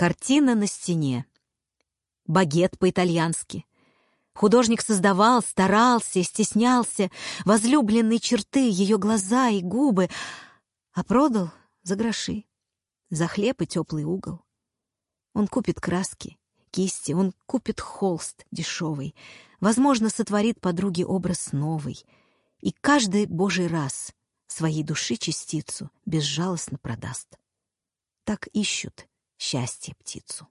Картина на стене. Багет по-итальянски. Художник создавал, старался, стеснялся, возлюбленные черты, ее глаза и губы, а продал за гроши, за хлеб и теплый угол. Он купит краски, кисти, он купит холст дешевый, возможно, сотворит подруге образ новый, и каждый божий раз своей души частицу безжалостно продаст. Так ищут счастье птицу.